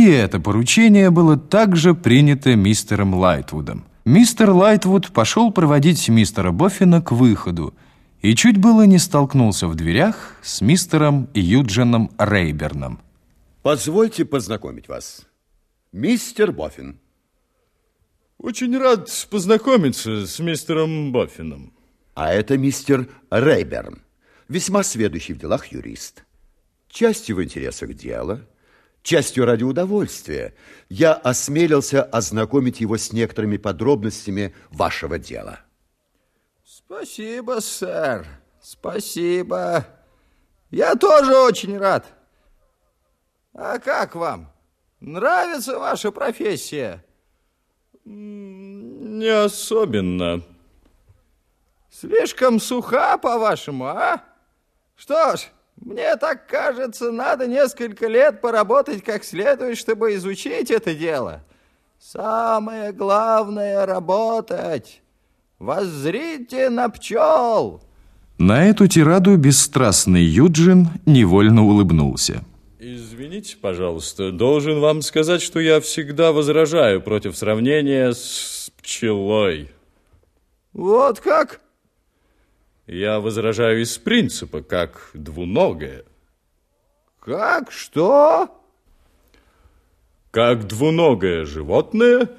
И это поручение было также принято мистером Лайтвудом. Мистер Лайтвуд пошел проводить мистера Боффина к выходу и чуть было не столкнулся в дверях с мистером Юджином Рейберном. Позвольте познакомить вас. Мистер Боффин. Очень рад познакомиться с мистером Боффином. А это мистер Рейберн, весьма сведущий в делах юрист. Частью в интересах дела, частью ради удовольствия, я осмелился ознакомить его с некоторыми подробностями вашего дела. Спасибо, сэр, спасибо. Я тоже очень рад. А как вам? Нравится ваша профессия? Не особенно. Слишком суха, по-вашему, а? Что ж, мне так кажется, надо несколько лет поработать как следует, чтобы изучить это дело. Самое главное — работать. Воззрите на пчел. На эту тираду бесстрастный Юджин невольно улыбнулся. Извините, пожалуйста, должен вам сказать, что я всегда возражаю против сравнения с пчелой. Вот как? Я возражаю из принципа, как двуногая. Как что? Как двуногое животное,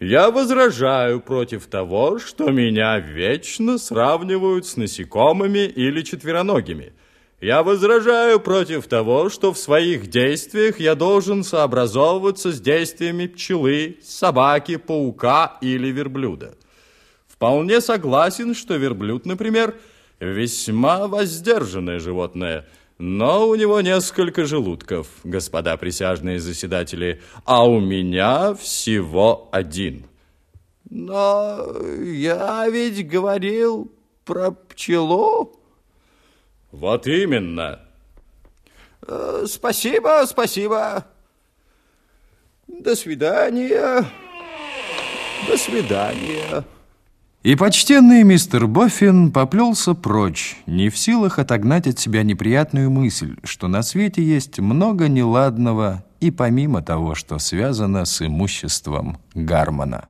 я возражаю против того, что меня вечно сравнивают с насекомыми или четвероногими. Я возражаю против того, что в своих действиях я должен сообразовываться с действиями пчелы, собаки, паука или верблюда. Вполне согласен, что верблюд, например, весьма воздержанное животное, но у него несколько желудков, господа присяжные заседатели, а у меня всего один. Но я ведь говорил про пчелу. Вот именно. Э, спасибо, спасибо. До свидания. До свидания. И почтенный мистер Боффин поплелся прочь, не в силах отогнать от себя неприятную мысль, что на свете есть много неладного и помимо того, что связано с имуществом Гармона.